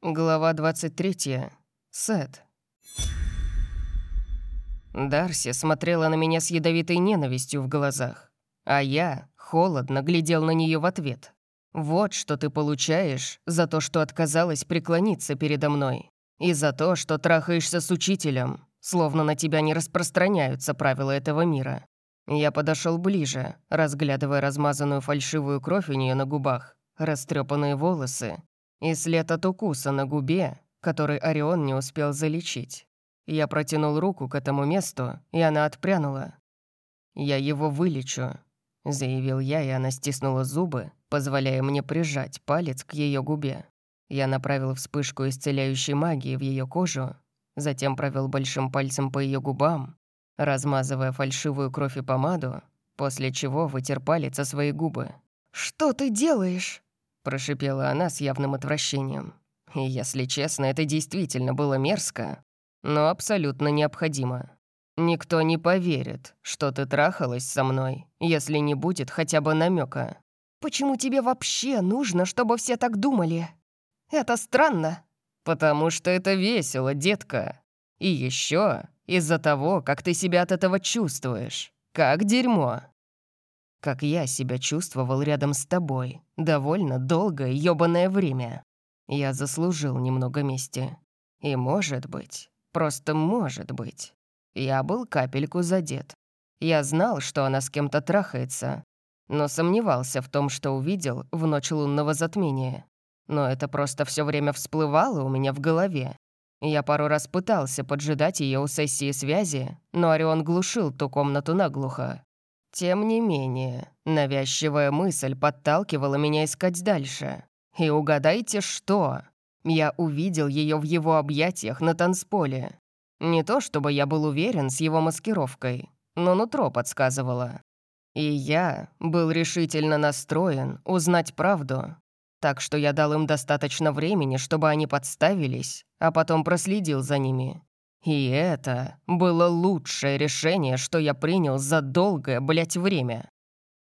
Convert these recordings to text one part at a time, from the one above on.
Глава 23. Сет. Дарси смотрела на меня с ядовитой ненавистью в глазах, а я холодно глядел на нее в ответ. «Вот что ты получаешь за то, что отказалась преклониться передо мной, и за то, что трахаешься с учителем, словно на тебя не распространяются правила этого мира». Я подошел ближе, разглядывая размазанную фальшивую кровь у нее на губах, растрепанные волосы и след от укуса на губе, который Орион не успел залечить. Я протянул руку к этому месту, и она отпрянула. «Я его вылечу», — заявил я, и она стиснула зубы, позволяя мне прижать палец к ее губе. Я направил вспышку исцеляющей магии в ее кожу, затем провел большим пальцем по ее губам, размазывая фальшивую кровь и помаду, после чего вытер палец о свои губы. «Что ты делаешь?» Прошипела она с явным отвращением. И, если честно, это действительно было мерзко, но абсолютно необходимо. Никто не поверит, что ты трахалась со мной, если не будет хотя бы намека. «Почему тебе вообще нужно, чтобы все так думали? Это странно». «Потому что это весело, детка. И еще из-за того, как ты себя от этого чувствуешь. Как дерьмо» как я себя чувствовал рядом с тобой довольно долгое ёбаное время. Я заслужил немного мести. И может быть, просто может быть, я был капельку задет. Я знал, что она с кем-то трахается, но сомневался в том, что увидел в ночь лунного затмения. Но это просто все время всплывало у меня в голове. Я пару раз пытался поджидать ее у сессии связи, но Орион глушил ту комнату наглухо. Тем не менее, навязчивая мысль подталкивала меня искать дальше. И угадайте, что? Я увидел ее в его объятиях на танцполе. Не то чтобы я был уверен с его маскировкой, но нутро подсказывало. И я был решительно настроен узнать правду. Так что я дал им достаточно времени, чтобы они подставились, а потом проследил за ними. И это было лучшее решение, что я принял за долгое, блядь, время.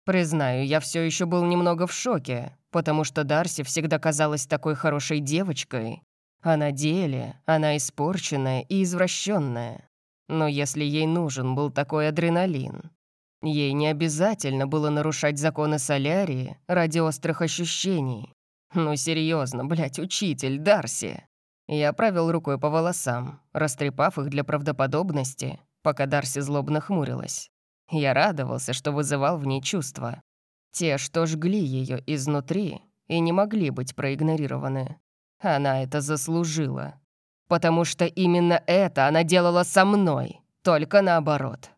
Признаю, я все еще был немного в шоке, потому что Дарси всегда казалась такой хорошей девочкой, а на деле она испорченная и извращенная. Но если ей нужен был такой адреналин, ей не обязательно было нарушать законы солярии ради острых ощущений. Ну серьезно, блядь, учитель Дарси. Я провел рукой по волосам, растрепав их для правдоподобности, пока Дарси злобно хмурилась. Я радовался, что вызывал в ней чувства. Те, что жгли ее изнутри и не могли быть проигнорированы. Она это заслужила. Потому что именно это она делала со мной, только наоборот.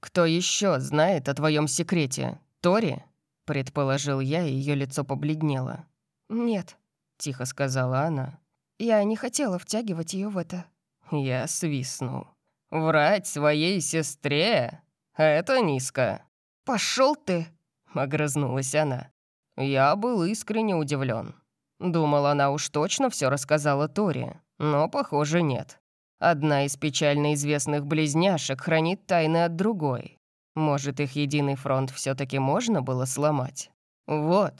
«Кто еще знает о твоем секрете? Тори?» Предположил я, и ее лицо побледнело. «Нет», — тихо сказала она. Я не хотела втягивать ее в это. Я свистнул. «Врать своей сестре? Это низко». Пошел ты!» — огрызнулась она. Я был искренне удивлен. Думал, она уж точно все рассказала Тори, но, похоже, нет. Одна из печально известных близняшек хранит тайны от другой. Может, их единый фронт все таки можно было сломать? Вот.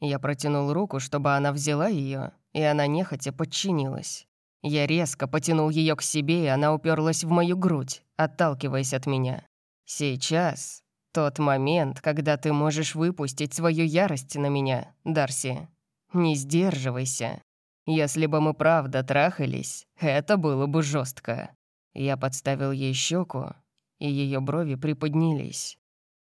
Я протянул руку, чтобы она взяла ее, и она нехотя подчинилась. Я резко потянул ее к себе, и она уперлась в мою грудь, отталкиваясь от меня. Сейчас тот момент, когда ты можешь выпустить свою ярость на меня, Дарси. Не сдерживайся. Если бы мы правда трахались, это было бы жестко. Я подставил ей щеку, и ее брови приподнялись.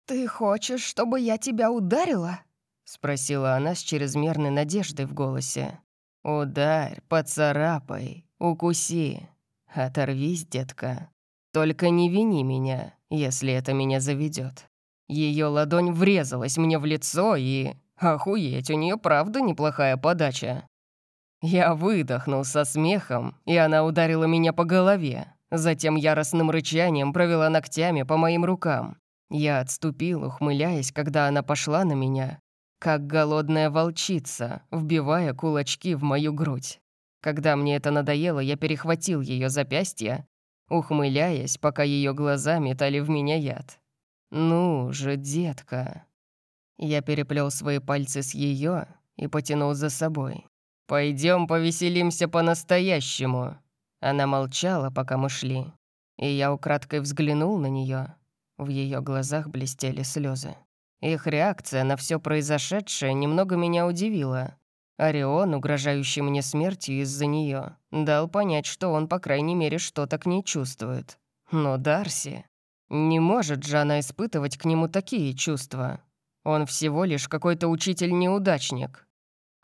«Ты хочешь, чтобы я тебя ударила?» — спросила она с чрезмерной надеждой в голосе. «Ударь, поцарапай, укуси. Оторвись, детка. Только не вини меня, если это меня заведет. Ее ладонь врезалась мне в лицо и... Охуеть, у нее правда неплохая подача. Я выдохнул со смехом, и она ударила меня по голове. Затем яростным рычанием провела ногтями по моим рукам. Я отступил, ухмыляясь, когда она пошла на меня, как голодная волчица, вбивая кулачки в мою грудь. Когда мне это надоело, я перехватил ее запястье, ухмыляясь, пока ее глаза метали в меня яд. «Ну же, детка!» Я переплел свои пальцы с ее и потянул за собой. Пойдем повеселимся по-настоящему». Она молчала, пока мы шли, и я украдкой взглянул на нее. В ее глазах блестели слезы. Их реакция на все произошедшее немного меня удивила. Орион, угрожающий мне смертью из-за нее, дал понять, что он, по крайней мере, что-то к ней чувствует. Но Дарси... Не может же она испытывать к нему такие чувства. Он всего лишь какой-то учитель-неудачник.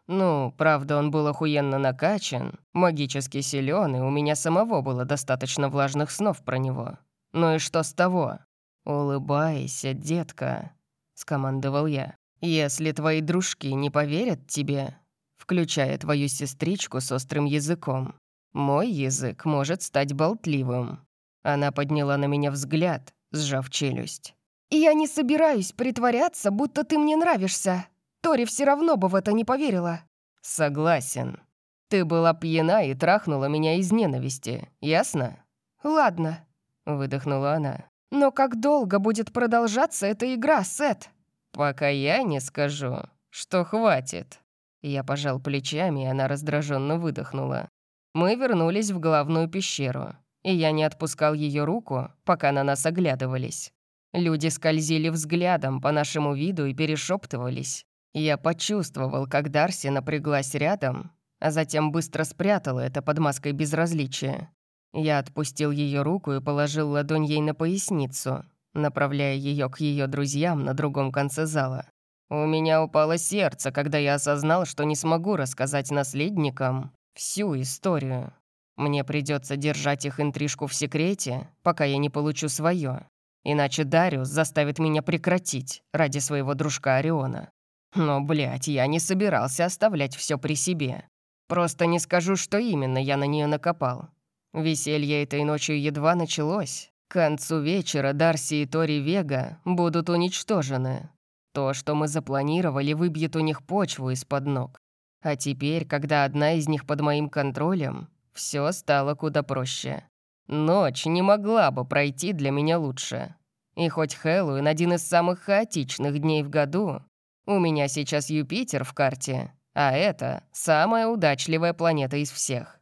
Ну, правда, он был охуенно накачан, магически силен, и у меня самого было достаточно влажных снов про него. Ну и что с того? «Улыбайся, детка», — скомандовал я. «Если твои дружки не поверят тебе, включая твою сестричку с острым языком, мой язык может стать болтливым». Она подняла на меня взгляд, сжав челюсть. «Я не собираюсь притворяться, будто ты мне нравишься. Тори все равно бы в это не поверила». «Согласен. Ты была пьяна и трахнула меня из ненависти, ясно?» «Ладно», — выдохнула она. «Но как долго будет продолжаться эта игра, Сет?» «Пока я не скажу, что хватит». Я пожал плечами, и она раздраженно выдохнула. Мы вернулись в главную пещеру, и я не отпускал ее руку, пока на нас оглядывались. Люди скользили взглядом по нашему виду и перешептывались. Я почувствовал, как Дарси напряглась рядом, а затем быстро спрятала это под маской безразличия. Я отпустил ее руку и положил ладонь ей на поясницу, направляя ее к ее друзьям на другом конце зала. У меня упало сердце, когда я осознал, что не смогу рассказать наследникам всю историю. Мне придется держать их интрижку в секрете, пока я не получу свое. Иначе Дариус заставит меня прекратить ради своего дружка Ориона. Но, блядь, я не собирался оставлять все при себе. Просто не скажу, что именно я на нее накопал. Веселье этой ночью едва началось. К концу вечера Дарси и Тори Вега будут уничтожены. То, что мы запланировали, выбьет у них почву из-под ног. А теперь, когда одна из них под моим контролем, все стало куда проще. Ночь не могла бы пройти для меня лучше. И хоть Хэллоуин один из самых хаотичных дней в году, у меня сейчас Юпитер в карте, а это самая удачливая планета из всех.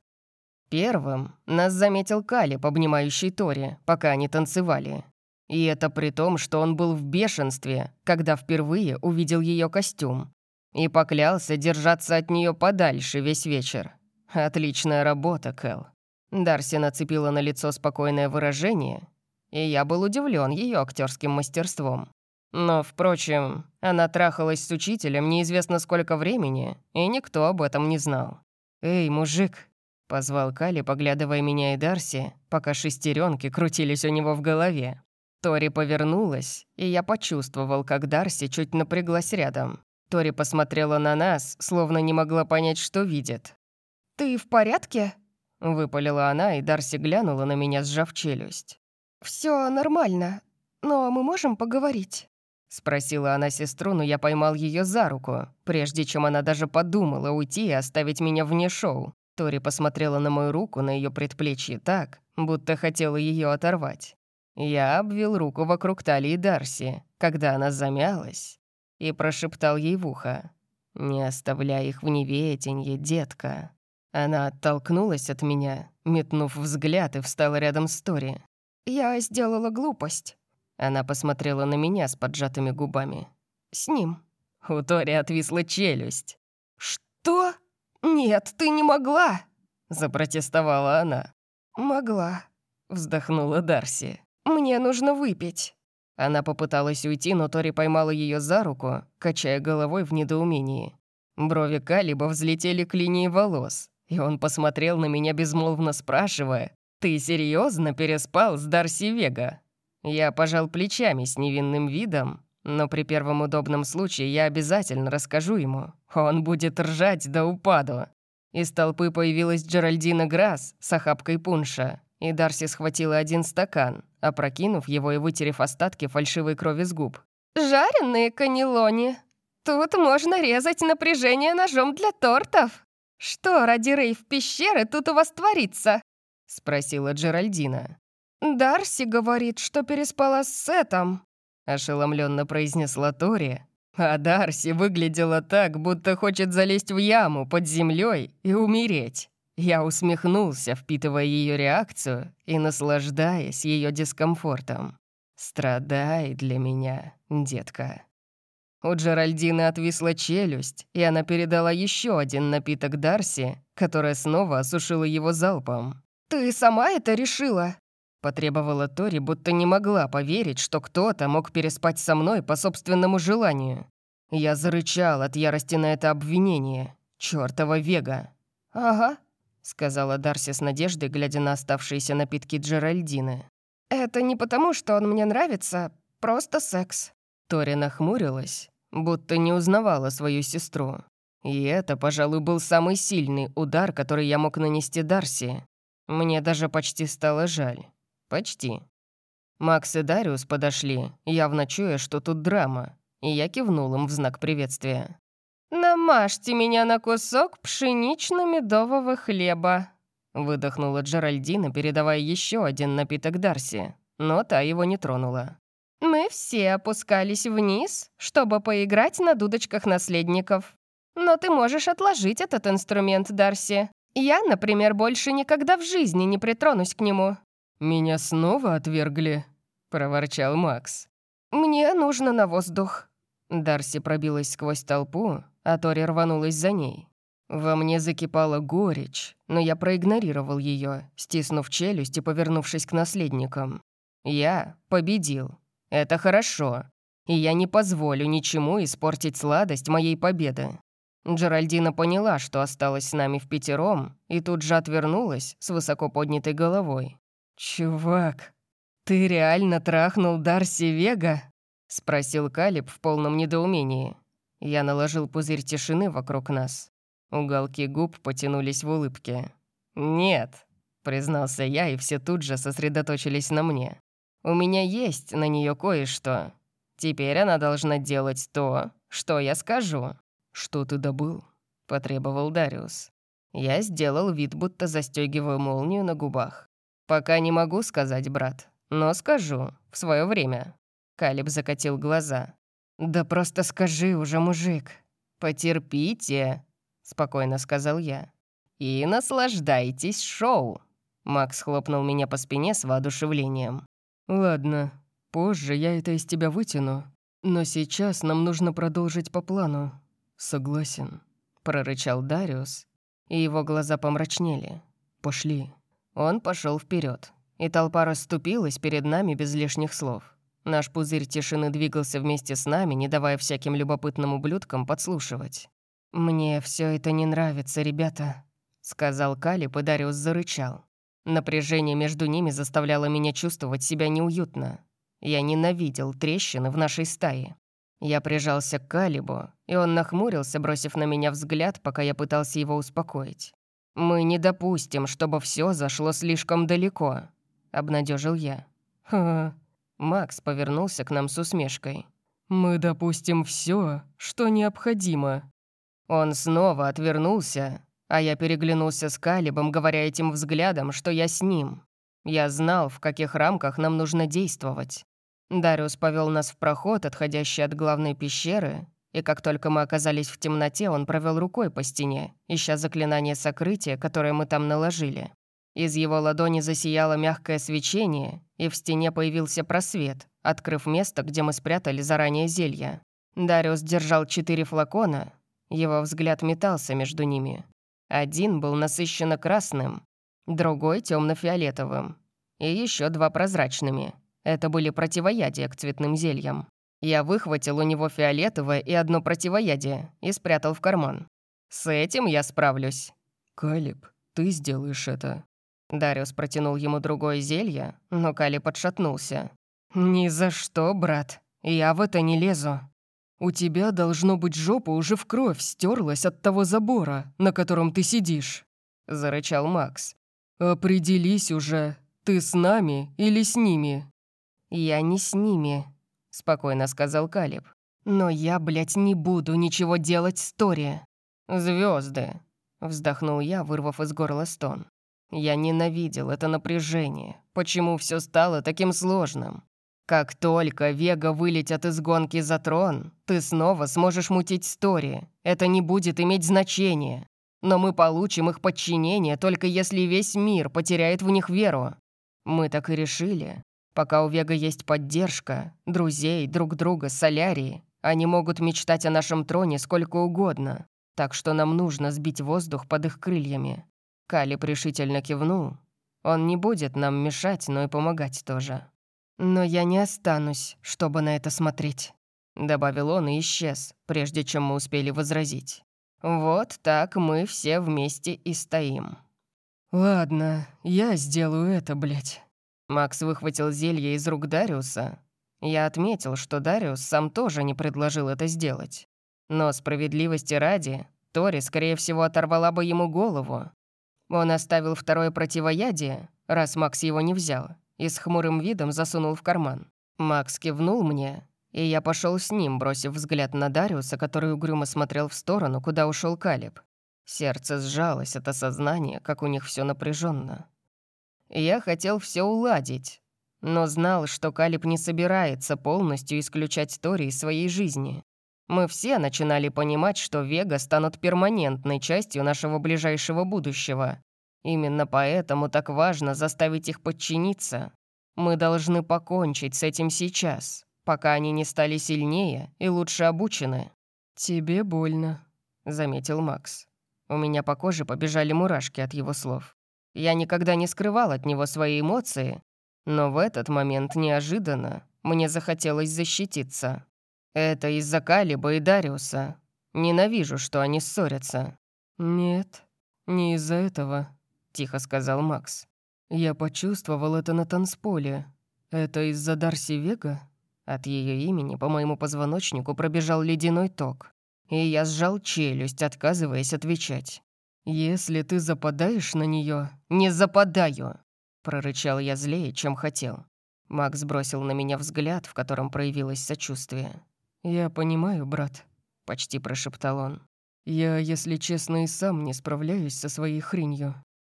Первым нас заметил Калиб, обнимающий Тори, пока они танцевали. И это при том, что он был в бешенстве, когда впервые увидел ее костюм. И поклялся держаться от нее подальше весь вечер. Отличная работа, Кэл. Дарси нацепила на лицо спокойное выражение, и я был удивлен ее актерским мастерством. Но, впрочем, она трахалась с учителем неизвестно сколько времени, и никто об этом не знал. «Эй, мужик!» — позвал Кали, поглядывая меня и Дарси, пока шестеренки крутились у него в голове. Тори повернулась, и я почувствовал, как Дарси чуть напряглась рядом. Тори посмотрела на нас, словно не могла понять, что видит. «Ты в порядке?» — выпалила она, и Дарси глянула на меня, сжав челюсть. Все нормально, но мы можем поговорить?» Спросила она сестру, но я поймал ее за руку, прежде чем она даже подумала уйти и оставить меня вне шоу. Тори посмотрела на мою руку на ее предплечье так, будто хотела ее оторвать. Я обвил руку вокруг талии Дарси, когда она замялась, и прошептал ей в ухо. «Не оставляй их в неведенье, детка». Она оттолкнулась от меня, метнув взгляд и встала рядом с Тори. «Я сделала глупость», она посмотрела на меня с поджатыми губами. «С ним». У Тори отвисла челюсть. «Что? Нет, ты не могла!» Запротестовала она. «Могла», — вздохнула Дарси. «Мне нужно выпить». Она попыталась уйти, но Тори поймала ее за руку, качая головой в недоумении. Брови Калиба взлетели к линии волос, и он посмотрел на меня безмолвно спрашивая, «Ты серьезно переспал с Дарси Вега?» Я пожал плечами с невинным видом, но при первом удобном случае я обязательно расскажу ему. Он будет ржать до упаду. Из толпы появилась Джеральдина Грасс с охапкой пунша, и Дарси схватила один стакан, опрокинув его и вытерев остатки фальшивой крови с губ. «Жареные каннелони. Тут можно резать напряжение ножом для тортов. Что ради рейв пещеры тут у вас творится?» — спросила Джеральдина. «Дарси говорит, что переспала с Сетом», — ошеломленно произнесла Тори, А Дарси выглядела так, будто хочет залезть в яму под землей и умереть. Я усмехнулся, впитывая ее реакцию и наслаждаясь ее дискомфортом. «Страдай для меня, детка». У Джеральдины отвисла челюсть, и она передала еще один напиток Дарси, которая снова осушила его залпом. «Ты сама это решила?» Потребовала Тори, будто не могла поверить, что кто-то мог переспать со мной по собственному желанию. Я зарычал от ярости на это обвинение. Чёртова Вега. «Ага», — сказала Дарси с надеждой, глядя на оставшиеся напитки Джеральдины. «Это не потому, что он мне нравится, просто секс». Тори нахмурилась, будто не узнавала свою сестру. И это, пожалуй, был самый сильный удар, который я мог нанести Дарси. Мне даже почти стало жаль. Почти. Макс и Дариус подошли, явно чуя, что тут драма, и я кивнул им в знак приветствия. «Намажьте меня на кусок пшенично-медового хлеба», выдохнула Джеральдина, передавая еще один напиток Дарси, но та его не тронула. «Мы все опускались вниз, чтобы поиграть на дудочках наследников. Но ты можешь отложить этот инструмент, Дарси. Я, например, больше никогда в жизни не притронусь к нему». «Меня снова отвергли», — проворчал Макс. «Мне нужно на воздух». Дарси пробилась сквозь толпу, а Тори рванулась за ней. Во мне закипала горечь, но я проигнорировал ее, стиснув челюсть и повернувшись к наследникам. Я победил. Это хорошо. И я не позволю ничему испортить сладость моей победы. Джеральдина поняла, что осталась с нами в пятером, и тут же отвернулась с высоко поднятой головой. «Чувак, ты реально трахнул Дарси Вега?» — спросил Калиб в полном недоумении. Я наложил пузырь тишины вокруг нас. Уголки губ потянулись в улыбке. «Нет», — признался я, и все тут же сосредоточились на мне. «У меня есть на нее кое-что. Теперь она должна делать то, что я скажу». «Что ты добыл?» — потребовал Дариус. Я сделал вид, будто застегиваю молнию на губах. «Пока не могу сказать, брат, но скажу, в свое время». Калиб закатил глаза. «Да просто скажи уже, мужик». «Потерпите», — спокойно сказал я. «И наслаждайтесь шоу». Макс хлопнул меня по спине с воодушевлением. «Ладно, позже я это из тебя вытяну, но сейчас нам нужно продолжить по плану. «Согласен», — прорычал Дариус, и его глаза помрачнели. «Пошли». Он пошел вперед, и толпа расступилась перед нами без лишних слов. Наш пузырь тишины двигался вместе с нами, не давая всяким любопытным ублюдкам подслушивать. «Мне все это не нравится, ребята», — сказал Калиб, и Дариус зарычал. Напряжение между ними заставляло меня чувствовать себя неуютно. Я ненавидел трещины в нашей стае. Я прижался к Калибу, и он нахмурился, бросив на меня взгляд, пока я пытался его успокоить. «Мы не допустим, чтобы все зашло слишком далеко», — обнадежил я. «Ха». Макс повернулся к нам с усмешкой. «Мы допустим все, что необходимо». Он снова отвернулся, а я переглянулся с Калибом, говоря этим взглядом, что я с ним. Я знал, в каких рамках нам нужно действовать. Дариус повел нас в проход, отходящий от главной пещеры, и как только мы оказались в темноте, он провел рукой по стене, ища заклинание сокрытия, которое мы там наложили. Из его ладони засияло мягкое свечение, и в стене появился просвет, открыв место, где мы спрятали заранее зелья. Дариус держал четыре флакона, его взгляд метался между ними. Один был насыщенно красным, другой темно фиолетовым и еще два прозрачными. Это были противоядия к цветным зельям. Я выхватил у него фиолетовое и одно противоядие и спрятал в карман. С этим я справлюсь. «Калиб, ты сделаешь это». Дариус протянул ему другое зелье, но Калиб отшатнулся. «Ни за что, брат. Я в это не лезу». «У тебя, должно быть, жопа уже в кровь стерлась от того забора, на котором ты сидишь», — зарычал Макс. «Определись уже, ты с нами или с ними?» «Я не с ними», — спокойно сказал Калиб. «Но я, блядь, не буду ничего делать с Тори». «Звезды», — вздохнул я, вырвав из горла стон. «Я ненавидел это напряжение. Почему все стало таким сложным? Как только Вега вылетят из гонки за трон, ты снова сможешь мутить стори. Это не будет иметь значения. Но мы получим их подчинение, только если весь мир потеряет в них веру. Мы так и решили. Пока у Вега есть поддержка, друзей, друг друга, солярии, они могут мечтать о нашем троне сколько угодно. Так что нам нужно сбить воздух под их крыльями. Кали решительно кивнул. Он не будет нам мешать, но и помогать тоже. «Но я не останусь, чтобы на это смотреть», — добавил он и исчез, прежде чем мы успели возразить. «Вот так мы все вместе и стоим». «Ладно, я сделаю это, блядь». Макс выхватил зелье из рук Дариуса. Я отметил, что Дариус сам тоже не предложил это сделать. Но справедливости ради, Тори, скорее всего, оторвала бы ему голову. Он оставил второе противоядие, раз Макс его не взял, и с хмурым видом засунул в карман. Макс кивнул мне, и я пошел с ним, бросив взгляд на Дариуса, который угрюмо смотрел в сторону, куда ушел Калиб. Сердце сжалось от осознания, как у них все напряженно. Я хотел все уладить, но знал, что Калиб не собирается полностью исключать Тори из своей жизни. Мы все начинали понимать, что Вега станут перманентной частью нашего ближайшего будущего. Именно поэтому так важно заставить их подчиниться. Мы должны покончить с этим сейчас, пока они не стали сильнее и лучше обучены. «Тебе больно», — заметил Макс. У меня по коже побежали мурашки от его слов. Я никогда не скрывал от него свои эмоции, но в этот момент неожиданно мне захотелось защититься. Это из-за Калиба и Дариуса. Ненавижу, что они ссорятся». «Нет, не из-за этого», — тихо сказал Макс. «Я почувствовал это на танцполе. Это из-за Дарси Вега?» От ее имени по моему позвоночнику пробежал ледяной ток, и я сжал челюсть, отказываясь отвечать. «Если ты западаешь на нее, «Не западаю!» — прорычал я злее, чем хотел. Макс бросил на меня взгляд, в котором проявилось сочувствие. «Я понимаю, брат», — почти прошептал он. «Я, если честно, и сам не справляюсь со своей хренью».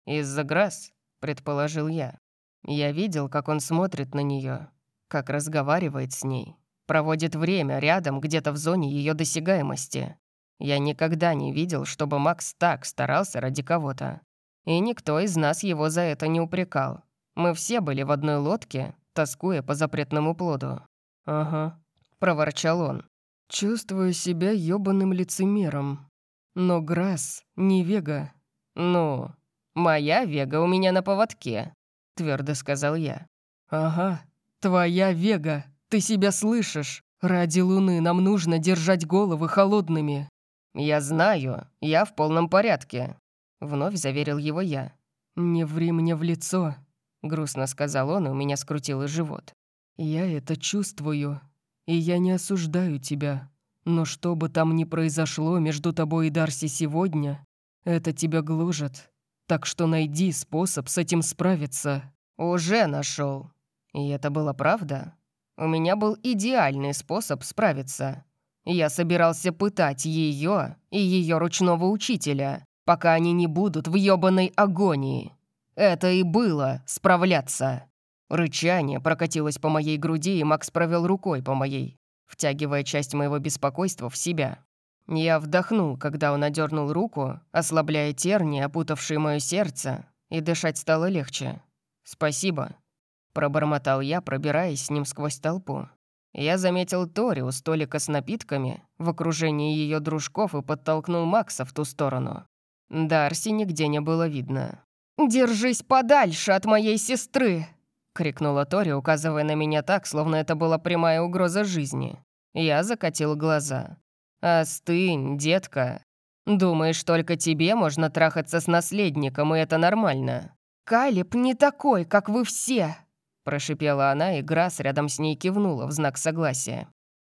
«Из-за Грасс», — предположил я. Я видел, как он смотрит на нее, как разговаривает с ней, проводит время рядом, где-то в зоне ее досягаемости. Я никогда не видел, чтобы Макс так старался ради кого-то. И никто из нас его за это не упрекал. Мы все были в одной лодке, тоскуя по запретному плоду. «Ага», проворчал он. «Чувствую себя ёбаным лицемером. Но Грасс не Вега». «Ну, моя Вега у меня на поводке», — твердо сказал я. «Ага, твоя Вега, ты себя слышишь? Ради Луны нам нужно держать головы холодными». «Я знаю, я в полном порядке», — вновь заверил его я. «Не ври мне в лицо», — грустно сказал он, и у меня скрутило живот. «Я это чувствую, и я не осуждаю тебя. Но что бы там ни произошло между тобой и Дарси сегодня, это тебя гложет. Так что найди способ с этим справиться». «Уже нашел. И это была правда. У меня был идеальный способ справиться. Я собирался пытать ее и ее ручного учителя, пока они не будут в ёбаной агонии. Это и было справляться. Рычание прокатилось по моей груди, и Макс провел рукой по моей, втягивая часть моего беспокойства в себя. Я вдохнул, когда он одернул руку, ослабляя терни, опутавшие мое сердце, и дышать стало легче. «Спасибо», — пробормотал я, пробираясь с ним сквозь толпу. Я заметил Тори у столика с напитками в окружении ее дружков и подтолкнул Макса в ту сторону. Дарси нигде не было видно. «Держись подальше от моей сестры!» — крикнула Тори, указывая на меня так, словно это была прямая угроза жизни. Я закатил глаза. «Остынь, детка. Думаешь, только тебе можно трахаться с наследником, и это нормально?» «Калиб не такой, как вы все!» Прошипела она, и Грасс рядом с ней кивнула в знак согласия.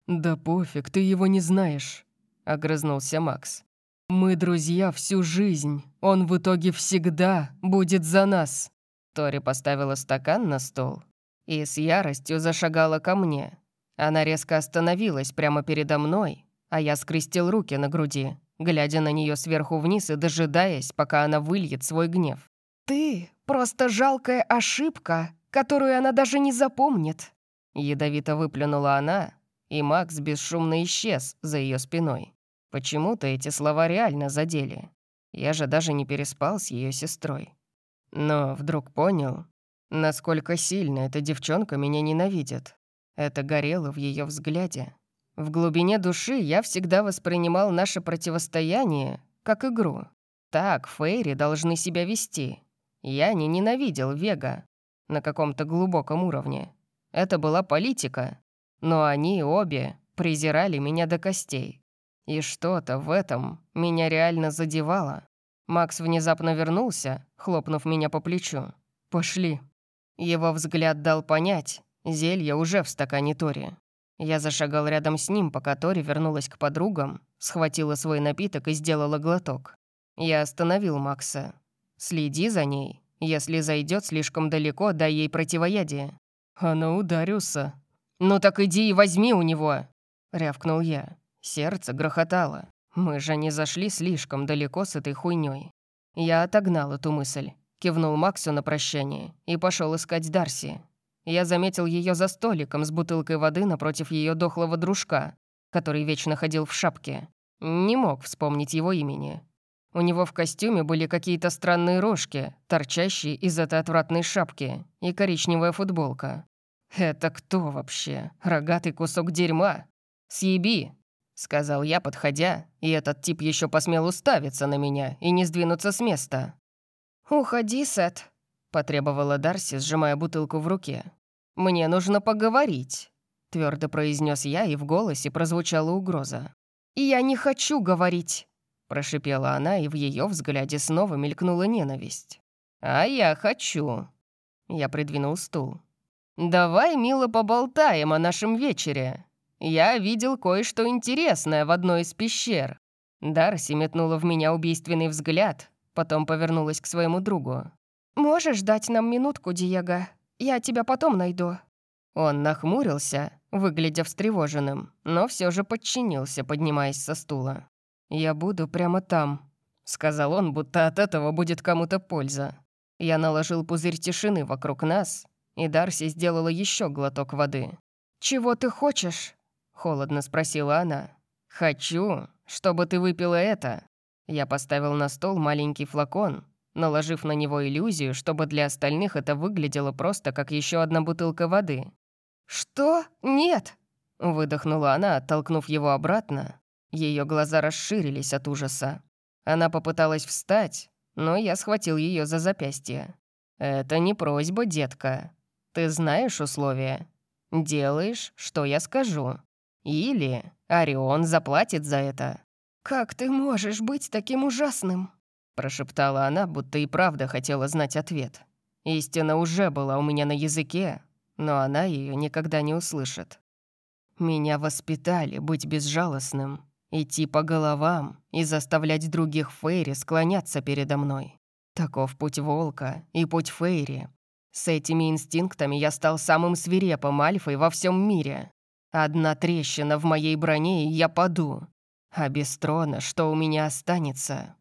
«Да пофиг, ты его не знаешь», — огрызнулся Макс. «Мы друзья всю жизнь. Он в итоге всегда будет за нас». Тори поставила стакан на стол и с яростью зашагала ко мне. Она резко остановилась прямо передо мной, а я скрестил руки на груди, глядя на нее сверху вниз и дожидаясь, пока она выльет свой гнев. «Ты — просто жалкая ошибка, которую она даже не запомнит». Ядовито выплюнула она, и Макс бесшумно исчез за ее спиной. Почему-то эти слова реально задели. Я же даже не переспал с ее сестрой. Но вдруг понял, насколько сильно эта девчонка меня ненавидит. Это горело в ее взгляде. В глубине души я всегда воспринимал наше противостояние как игру. Так Фейри должны себя вести. Я не ненавидел Вега на каком-то глубоком уровне. Это была политика. Но они обе презирали меня до костей. И что-то в этом меня реально задевало. Макс внезапно вернулся, хлопнув меня по плечу. «Пошли». Его взгляд дал понять, зелье уже в стакане Тори. Я зашагал рядом с ним, пока Тори вернулась к подругам, схватила свой напиток и сделала глоток. Я остановил Макса. «Следи за ней. Если зайдет слишком далеко, дай ей противоядие». «Она ударился». «Ну так иди и возьми у него!» — рявкнул я. Сердце грохотало. Мы же не зашли слишком далеко с этой хуйней. Я отогнал эту мысль, кивнул Максу на прощание и пошел искать Дарси. Я заметил ее за столиком с бутылкой воды напротив ее дохлого дружка, который вечно ходил в шапке. Не мог вспомнить его имени. У него в костюме были какие-то странные рожки, торчащие из этой отвратной шапки, и коричневая футболка. «Это кто вообще? Рогатый кусок дерьма? Съеби!» — сказал я, подходя, и этот тип еще посмел уставиться на меня и не сдвинуться с места. «Уходи, Сет», — потребовала Дарси, сжимая бутылку в руке. «Мне нужно поговорить», — твердо произнес я, и в голосе прозвучала угроза. «Я не хочу говорить», — прошипела она, и в ее взгляде снова мелькнула ненависть. «А я хочу». Я придвинул стул. «Давай, мило, поболтаем о нашем вечере. Я видел кое-что интересное в одной из пещер». Дарси метнула в меня убийственный взгляд, потом повернулась к своему другу. «Можешь дать нам минутку, Диего? Я тебя потом найду». Он нахмурился, выглядя встревоженным, но все же подчинился, поднимаясь со стула. «Я буду прямо там», — сказал он, будто от этого будет кому-то польза. Я наложил пузырь тишины вокруг нас, и Дарси сделала еще глоток воды. «Чего ты хочешь?» — холодно спросила она. «Хочу, чтобы ты выпила это». Я поставил на стол маленький флакон, наложив на него иллюзию, чтобы для остальных это выглядело просто как еще одна бутылка воды. «Что? Нет!» — выдохнула она, оттолкнув его обратно. Ее глаза расширились от ужаса. Она попыталась встать, но я схватил ее за запястье. «Это не просьба, детка. Ты знаешь условия. Делаешь, что я скажу. Или Орион заплатит за это». «Как ты можешь быть таким ужасным?» Прошептала она, будто и правда хотела знать ответ. Истина уже была у меня на языке, но она ее никогда не услышит. Меня воспитали быть безжалостным, идти по головам и заставлять других Фейри склоняться передо мной. Таков путь волка и путь Фейри. С этими инстинктами я стал самым свирепым альфой во всем мире. Одна трещина в моей броне, и я паду. А без трона что у меня останется?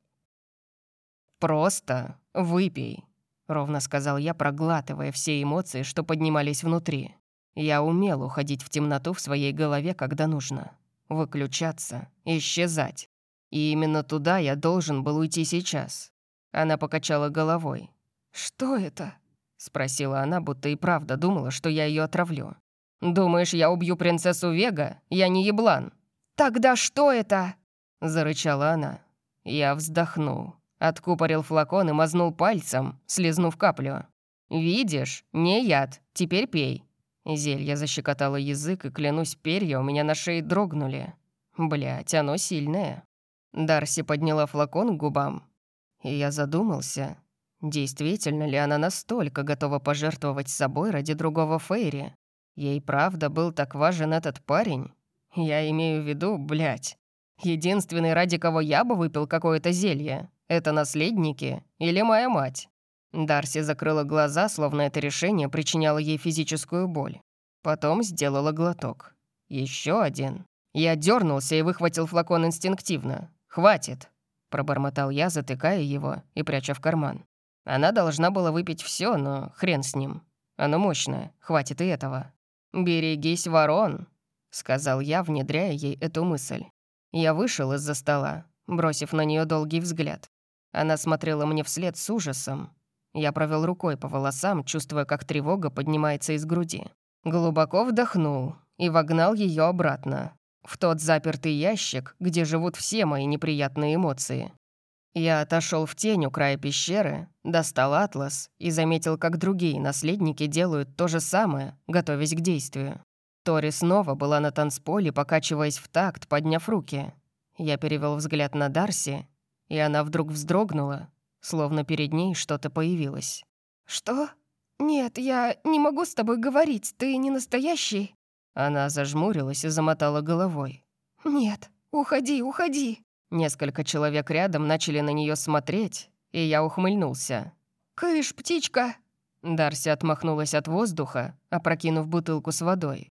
«Просто выпей», — ровно сказал я, проглатывая все эмоции, что поднимались внутри. Я умел уходить в темноту в своей голове, когда нужно. Выключаться, исчезать. И именно туда я должен был уйти сейчас. Она покачала головой. «Что это?» — спросила она, будто и правда думала, что я ее отравлю. «Думаешь, я убью принцессу Вега? Я не еблан». «Тогда что это?» — зарычала она. Я вздохнул, откупорил флакон и мазнул пальцем, слезнув каплю. «Видишь, не яд, теперь пей». Зелье защекотало язык, и, клянусь, перья у меня на шее дрогнули. Блять, оно сильное. Дарси подняла флакон к губам, и я задумался, действительно ли она настолько готова пожертвовать собой ради другого Фейри. Ей правда был так важен этот парень? Я имею в виду, блядь, единственный, ради кого я бы выпил какое-то зелье, это наследники или моя мать. Дарси закрыла глаза, словно это решение причиняло ей физическую боль. Потом сделала глоток. Еще один. Я дернулся и выхватил флакон инстинктивно. «Хватит!» – пробормотал я, затыкая его и пряча в карман. Она должна была выпить все, но хрен с ним. Оно мощное, хватит и этого. «Берегись ворон», — сказал я, внедряя ей эту мысль. Я вышел из-за стола, бросив на нее долгий взгляд. Она смотрела мне вслед с ужасом. Я провел рукой по волосам, чувствуя, как тревога поднимается из груди. Глубоко вдохнул и вогнал ее обратно, в тот запертый ящик, где живут все мои неприятные эмоции. Я отошел в тень у края пещеры, достал атлас и заметил, как другие наследники делают то же самое, готовясь к действию. Тори снова была на танцполе, покачиваясь в такт, подняв руки. Я перевел взгляд на Дарси, и она вдруг вздрогнула, словно перед ней что-то появилось. «Что? Нет, я не могу с тобой говорить, ты не настоящий». Она зажмурилась и замотала головой. «Нет, уходи, уходи». Несколько человек рядом начали на нее смотреть, и я ухмыльнулся. «Кыш, птичка!» Дарси отмахнулась от воздуха, опрокинув бутылку с водой.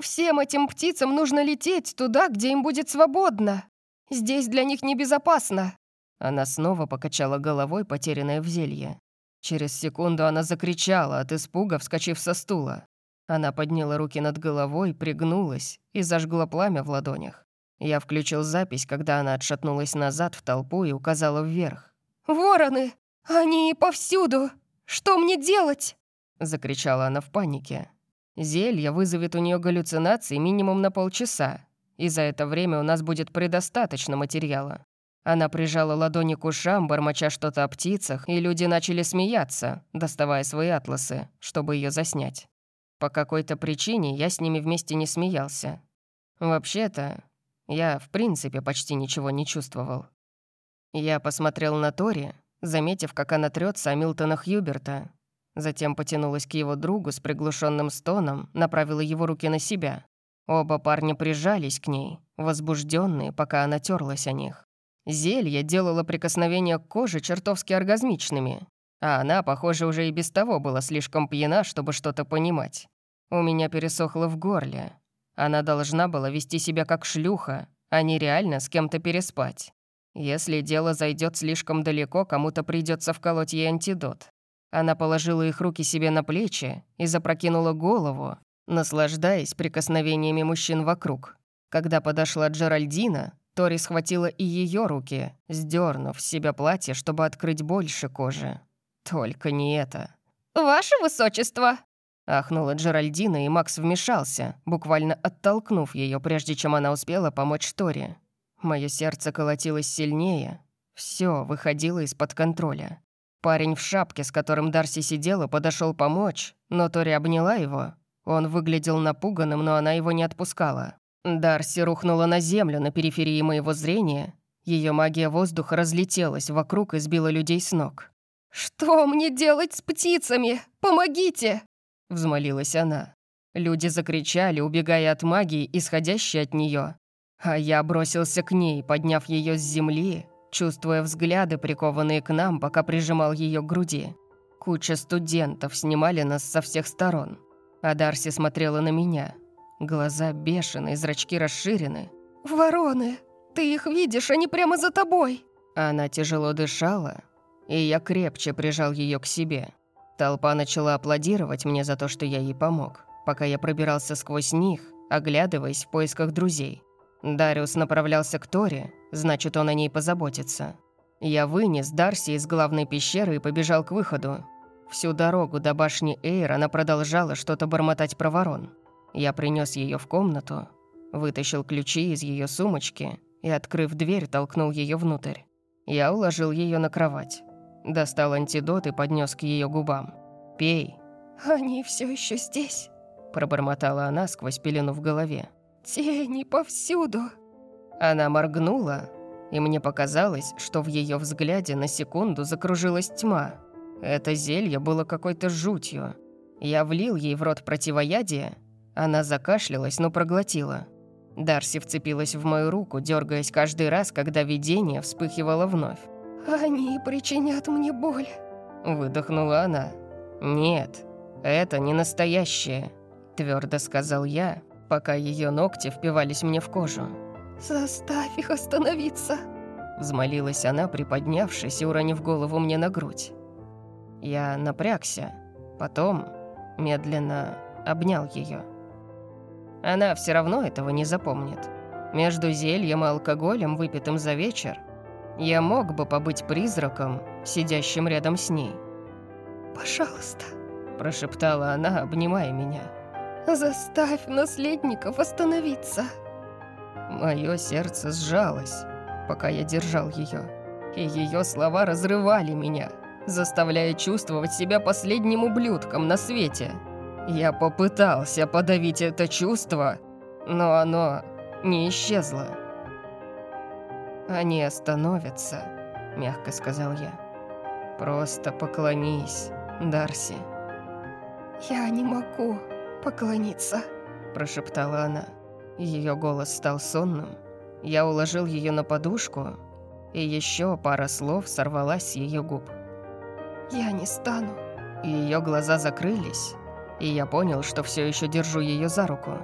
«Всем этим птицам нужно лететь туда, где им будет свободно. Здесь для них небезопасно». Она снова покачала головой, потерянная в зелье. Через секунду она закричала от испуга, вскочив со стула. Она подняла руки над головой, пригнулась и зажгла пламя в ладонях. Я включил запись, когда она отшатнулась назад в толпу и указала вверх. «Вороны! Они повсюду! Что мне делать?» Закричала она в панике. Зелье вызовет у нее галлюцинации минимум на полчаса, и за это время у нас будет предостаточно материала. Она прижала ладони к ушам, бормоча что-то о птицах, и люди начали смеяться, доставая свои атласы, чтобы ее заснять. По какой-то причине я с ними вместе не смеялся. Вообще-то, я, в принципе, почти ничего не чувствовал. Я посмотрел на Тори, заметив, как она трется о Милтона Хьюберта. Затем потянулась к его другу с приглушенным стоном, направила его руки на себя. Оба парня прижались к ней, возбужденные, пока она терлась о них. Зелье делало прикосновения к коже чертовски оргазмичными, а она, похоже, уже и без того была слишком пьяна, чтобы что-то понимать. У меня пересохло в горле, она должна была вести себя как шлюха, а не реально с кем-то переспать. Если дело зайдет слишком далеко, кому-то придется вколоть ей антидот. Она положила их руки себе на плечи и запрокинула голову, наслаждаясь прикосновениями мужчин вокруг. Когда подошла Джеральдина, Тори схватила и ее руки, сдернув с себя платье, чтобы открыть больше кожи. Только не это. «Ваше высочество!» Ахнула Джеральдина, и Макс вмешался, буквально оттолкнув ее, прежде чем она успела помочь Тори. Мое сердце колотилось сильнее. Все выходило из-под контроля. Парень в шапке, с которым Дарси сидела, подошел помочь, но Тори обняла его. Он выглядел напуганным, но она его не отпускала. Дарси рухнула на землю на периферии моего зрения. Ее магия воздуха разлетелась вокруг и сбила людей с ног. «Что мне делать с птицами? Помогите!» — взмолилась она. Люди закричали, убегая от магии, исходящей от нее. А я бросился к ней, подняв ее с земли, чувствуя взгляды, прикованные к нам, пока прижимал ее к груди. Куча студентов снимали нас со всех сторон. А Дарси смотрела на меня. Глаза бешеные, зрачки расширены. «Вороны! Ты их видишь, они прямо за тобой!» Она тяжело дышала, и я крепче прижал ее к себе. Толпа начала аплодировать мне за то, что я ей помог, пока я пробирался сквозь них, оглядываясь в поисках друзей. Дариус направлялся к Торе, значит, он о ней позаботится. Я вынес Дарси из главной пещеры и побежал к выходу. Всю дорогу до башни Эйр она продолжала что-то бормотать про ворон. Я принес ее в комнату, вытащил ключи из ее сумочки и, открыв дверь, толкнул ее внутрь. Я уложил ее на кровать. Достал антидот и поднес к ее губам. «Пей». «Они все еще здесь», – пробормотала она сквозь пелену в голове. «Тени повсюду». Она моргнула, и мне показалось, что в ее взгляде на секунду закружилась тьма. Это зелье было какой-то жутью. Я влил ей в рот противоядие, она закашлялась, но проглотила. Дарси вцепилась в мою руку, дергаясь каждый раз, когда видение вспыхивало вновь. «Они причинят мне боль», — выдохнула она. «Нет, это не настоящее», — твердо сказал я, пока ее ногти впивались мне в кожу. «Заставь их остановиться», — взмолилась она, приподнявшись и уронив голову мне на грудь. Я напрягся, потом медленно обнял ее. Она все равно этого не запомнит. Между зельем и алкоголем, выпитым за вечер, я мог бы побыть призраком, сидящим рядом с ней. «Пожалуйста», – прошептала она, обнимая меня. «Заставь наследников остановиться». Мое сердце сжалось, пока я держал ее, и ее слова разрывали меня, заставляя чувствовать себя последним ублюдком на свете. Я попытался подавить это чувство, но оно не исчезло. «Они остановятся», — мягко сказал я. «Просто поклонись, Дарси». «Я не могу поклониться», — прошептала она. Ее голос стал сонным. Я уложил ее на подушку, и еще пара слов сорвалась с ее губ. «Я не стану». Ее глаза закрылись, и я понял, что все еще держу ее за руку.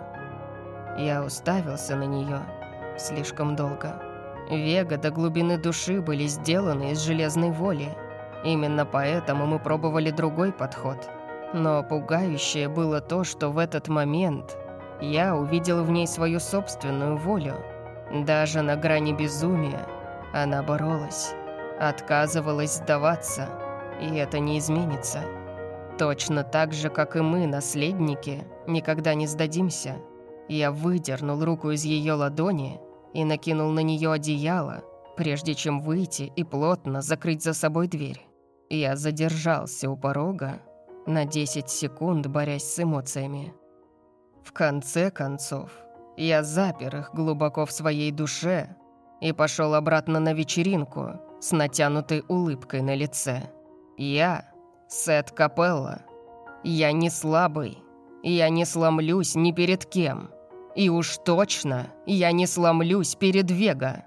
Я уставился на нее слишком долго. Вега до глубины души были сделаны из железной воли. Именно поэтому мы пробовали другой подход. Но пугающее было то, что в этот момент я увидел в ней свою собственную волю. Даже на грани безумия она боролась, отказывалась сдаваться, и это не изменится. Точно так же, как и мы, наследники, никогда не сдадимся. Я выдернул руку из ее ладони и накинул на нее одеяло, прежде чем выйти и плотно закрыть за собой дверь. Я задержался у порога на 10 секунд, борясь с эмоциями. В конце концов, я запер их глубоко в своей душе и пошел обратно на вечеринку с натянутой улыбкой на лице. Я Сет Капелла. Я не слабый. Я не сломлюсь ни перед кем. И уж точно я не сломлюсь перед Вега.